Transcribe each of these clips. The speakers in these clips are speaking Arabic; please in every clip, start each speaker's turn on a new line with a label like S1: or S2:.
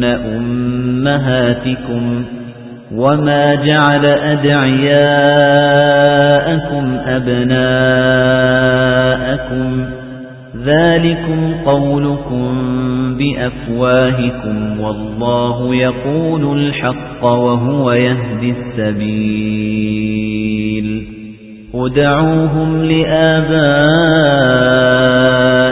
S1: كُنَّ أُمَّهَاتِكُمْ وَمَا جَعَلَ أَدْعِيَاءَكُمْ أَبْنَاءَكُمْ ذَلِكُمْ قَوْلُكُمْ بِأَفْوَاهِكُمْ وَاللَّهُ يَقُولُ الْحَقَّ وَهُوَ يَهْدِي السَّبِيلَ ادْعُوهُمْ لآبائكم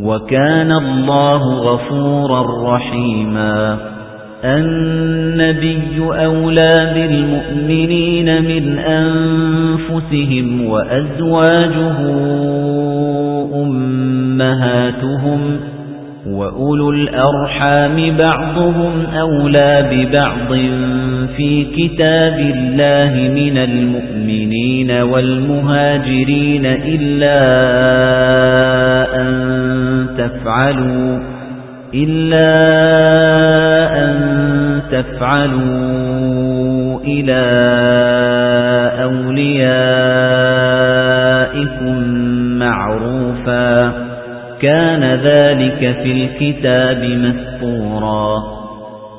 S1: وَكَانَ اللَّهُ غَفُورًا رَّحِيمًا النَّبِيُّ أَوْلَى بِالْمُؤْمِنِينَ مِنْ أَنفُسِهِمْ وَأَزْوَاجُهُ أُمَّهَاتُهُمْ وَأُولُو الْأَرْحَامِ بَعْضُهُمْ أَوْلَى بِبَعْضٍ فِي كِتَابِ اللَّهِ مِنَ الْمُؤْمِنِينَ وَالْمُهَاجِرِينَ إِلَّا أَن تفعلوا إلا أن تفعلوا إلى أوليائكم معروفا كان ذلك في الكتاب مسطورا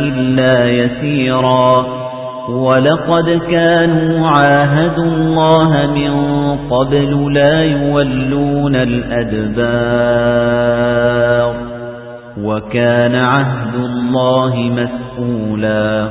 S1: إِلَّا يَسِيرًا وَلَقَدْ كَانُوا عَاهَدُوا اللَّهَ مِنْ قَبْلُ لَا يُوَلُّونَ الْأَدْبَارَ وَكَانَ عَهْدُ اللَّهِ مسؤولاً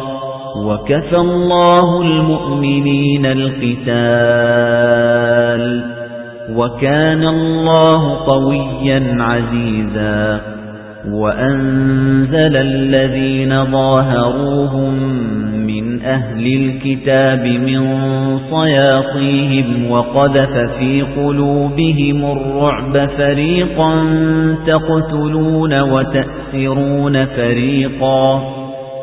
S1: وكفى الله المؤمنين القتال وكان الله قويا عزيزا وأنزل الذين ظاهروهم من أهل الكتاب من صياطيهم وقذف في قلوبهم الرعب فريقا تقتلون وتأسرون فريقا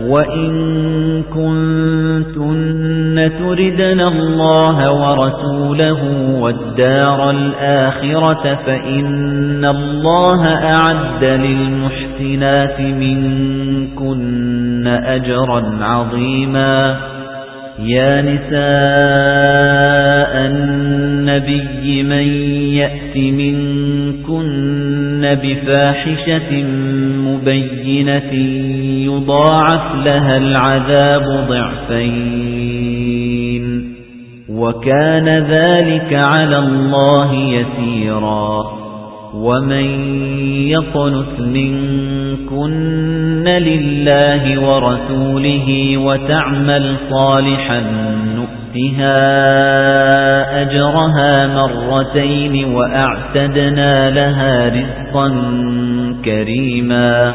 S1: وَإِن كُنتُنَّ تُرِدْنَ اللَّهَ وَرَسُولَهُ وَالدَّارَ الْآخِرَةَ فَإِنَّ اللَّهَ أَعَدَّ لِلْمُحْسِنَاتِ مِنكُنَّ أَجْرًا عَظِيمًا يَا نِسَاءَ النَّبِيِّ مَن يَأْتِ مِنكُنَّ بِفَاحِشَةٍ مُبَيِّنَةٍ يضاعف لها العذاب ضعفين وكان ذلك على الله يسيرا ومن يقنث منكن لله ورسوله وتعمل صالحا نؤتها أجرها مرتين وأعتدنا لها رزقا كريما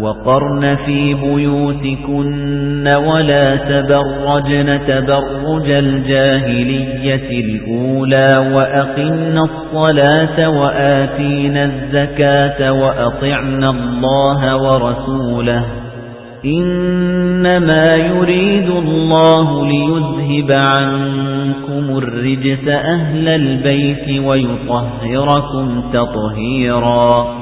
S1: وقرن في بيوتكن ولا تبرجن تبرج الجاهلية الأولى وأقمن الصلاة وآتين الزكاة وأطعن الله ورسوله إنما يريد الله ليذهب عنكم الرجس أهل البيت ويطهركم تطهيراً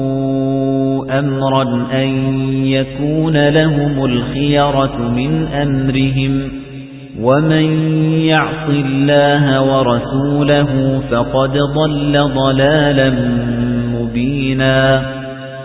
S1: أَمْرًا أَن يَكُونَ لَهُمُ الْخِيَرَةُ مِنْ أَمْرِهِمْ وَمَن يَعْصِ اللَّهَ وَرَسُولَهُ فَقَدْ ضَلَّ ضَلَالًا مُبِينًا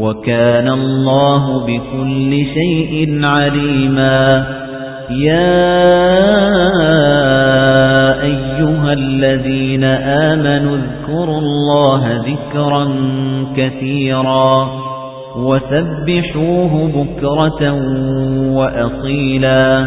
S1: وَكَانَ اللَّهُ بِكُلِّ شَيْءٍ عَلِيمًا يَا أَيُّهَا الَّذِينَ آمَنُوا اذْكُرُوا اللَّهَ ذِكْرًا كَثِيرًا وَسَبِّحُوهُ بُكْرَةً وَأَصِيلًا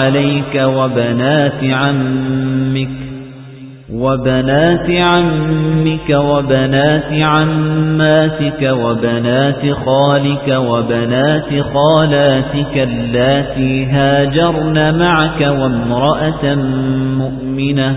S1: عليك وبنات عمك وبنات عمك وبنات عماتك وبنات خالك وبنات خالاتك اللاتي هاجرن معك وامرأة مؤمنة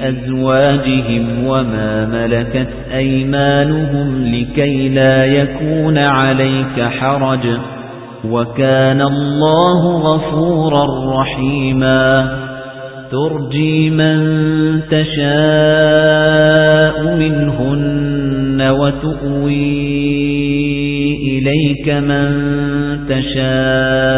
S1: أَزْوَاجِهِمْ وَمَا مَلَكَتْ أَيْمَانُهُمْ لِكَيْ لَا يَكُونَ عَلَيْكَ حَرَجٌ وَكَانَ اللَّهُ غَفُورًا رَّحِيمًا تُرْجِي مَن تَشَاءُ مِنْهُنَّ وَتُؤْوِي إِلَيْكَ مَن تَشَاءُ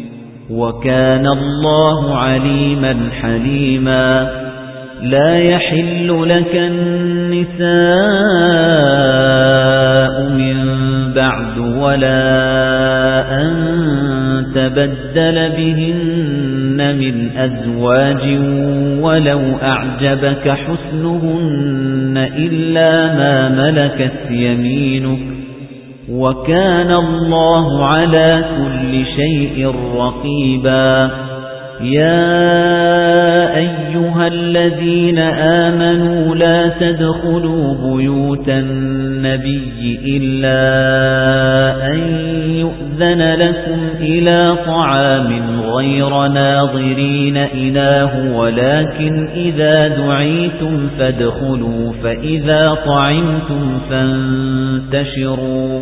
S1: وَكَانَ اللَّهُ عَلِيمًا حَلِيمًا لا يحل لك النساء من بعد ولا أن تبدل بهن من أزواج ولو أعجبك حسنهن إلا ما ملكت يمينك وَكَانَ اللَّهُ عَلَى كُلِّ شَيْءٍ رَقِيبًا يَا أَيُّهَا الَّذِينَ آمَنُوا لَا تَدْخُلُوا بُيُوتَ النَّبِيِّ إِلَّا أَن يُؤْذَنَ لَكُمْ إِلَى طَعَامٍ غَيْرَ نَاظِرِينَ إله وَلَكِنْ إِذَا دُعِيتُمْ فَادْخُلُوا فَإِذَا طَعِمْتُمْ فَانتَشِرُوا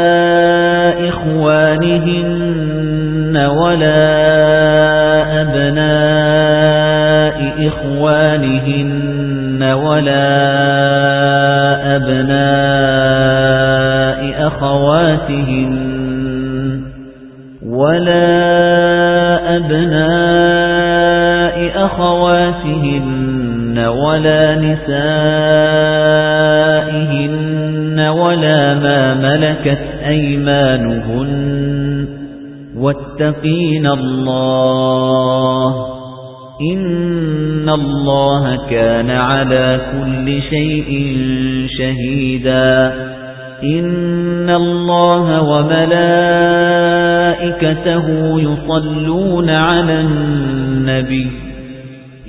S1: إخوانهن ولا أبناء إخوانهن ولا أبناء أخواتهن ولا أبناء أخواتهن وَلَا نِسَائِهِنَّ وَلَا مَا مَلَكَتْ أَيْمَانُهُنَّ وَاتَّقِينَ اللَّهَ إِنَّ اللَّهَ كَانَ عَلَى كُلِّ شَيْءٍ شَهِيدًا إِنَّ اللَّهَ وَمَلَائِكَتَهُ يُصَلُّونَ عَلَى النَّبِيِّ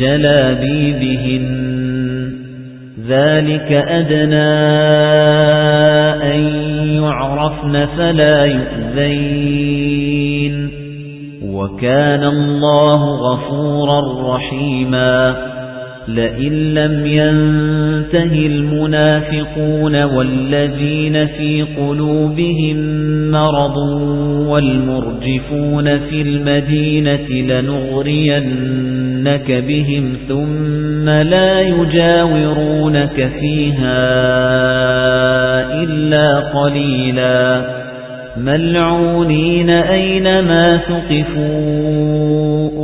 S1: جلابيبهن ذلك أدنى أن يعرفن فلا يؤذين وكان الله غفورا رحيما لئن لم ينتهي المنافقون والذين في قلوبهم مرض والمرجفون في المدينة لنغرين يُنَبِّئُنَّكَ بِهِمْ ثُمَّ لَا يُجَاوِرُونَكَ فِيهَا إِلَّا قَلِيلًا مَلْعُونِينَ أَيْنَمَا ثُقِفُوا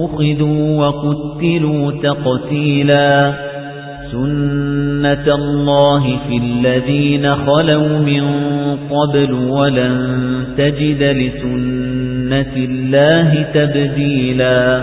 S1: أُخِذُوا وَقُتِلُوا تَقْتِيلًا سُنَّةَ اللَّهِ فِي الَّذِينَ خَلَوْا مِن قَبْلُ وَلَن تَجِدَ لِسُنَّةِ اللَّهِ تَبْدِيلًا